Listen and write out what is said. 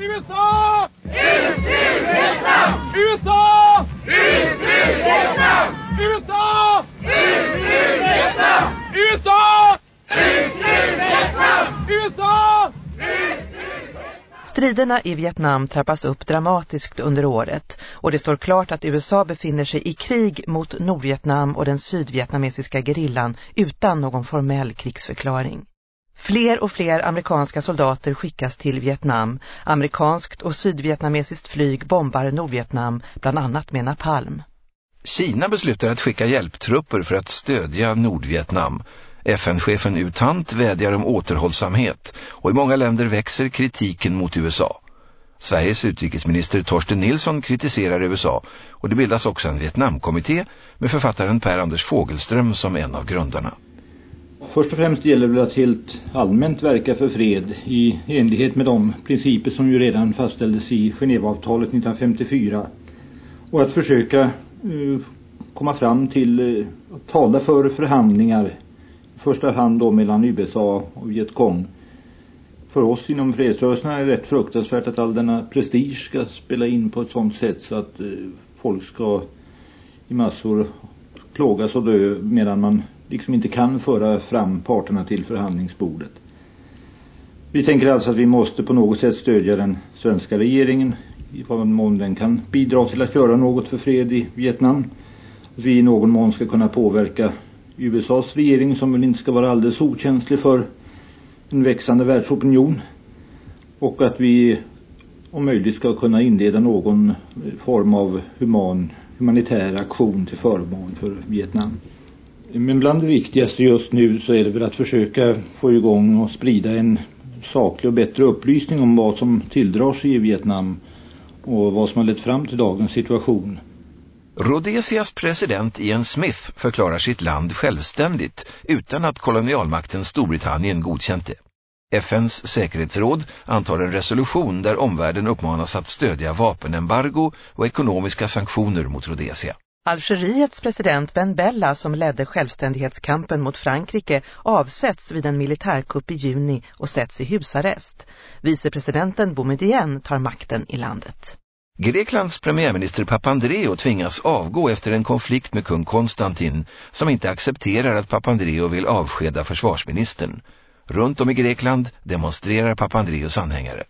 USA! Ut ur Vietnam! USA! Ut ur Vietnam! USA! Ut ur Vietnam! USA! Ut ur Vietnam! USA! Striderna i Vietnam trappas upp dramatiskt under året och det står klart att USA befinner sig i krig mot Nordvietnam och den sydvietnamesiska gerillan utan någon formell krigsförklaring. Fler och fler amerikanska soldater skickas till Vietnam. Amerikanskt och sydvietnamesiskt flyg bombar Nordvietnam, bland annat med napalm. Kina beslutar att skicka hjälptrupper för att stödja Nordvietnam. FN-chefen U Thant vädjar om återhållsamhet och i många länder växer kritiken mot USA. Sveriges utrikesminister Torsten Nilsson kritiserar USA och det bildas också en Vietnamkommitté med författaren Per-Anders Fogelström som en av grundarna. Först och främst gäller det att helt allmänt verka för fred i enlighet med de principer som ju redan fastställdes i Genèveavtalet 1954 och att försöka uh, komma fram till uh, att tala för förhandlingar i första hand då mellan USA och Vietcong. För oss inom fredsrörelsen är det rätt fruktansvärt att all denna prestige ska spela in på ett sådant sätt så att uh, folk ska i massor plågas och dö medan man liksom inte kan föra fram parterna till förhandlingsbordet. Vi tänker alltså att vi måste på något sätt stödja den svenska regeringen i vad mån den kan bidra till att göra något för fred i Vietnam. Att vi i någon mån ska kunna påverka USAs regering som väl inte ska vara alldeles okänslig för en växande världsopinion. Och att vi om möjligt ska kunna inleda någon form av human, humanitär aktion till förmån för Vietnam. Men bland det viktigaste just nu så är det väl att försöka få igång och sprida en saklig och bättre upplysning om vad som tilldrar sig i Vietnam och vad som har lett fram till dagens situation. Rhodesias president Ian Smith förklarar sitt land självständigt utan att kolonialmakten Storbritannien godkänt det. FNs säkerhetsråd antar en resolution där omvärlden uppmanas att stödja vapenembargo och ekonomiska sanktioner mot Rhodesia. Algeriets president Ben Bella som ledde självständighetskampen mot Frankrike avsätts vid en militärkupp i juni och sätts i husarrest. Vicepresidenten Boumedienne tar makten i landet. Greklands premiärminister Papandreou tvingas avgå efter en konflikt med kung Konstantin som inte accepterar att Papandreou vill avskeda försvarsministern. Runt om i Grekland demonstrerar Papandreous anhängare.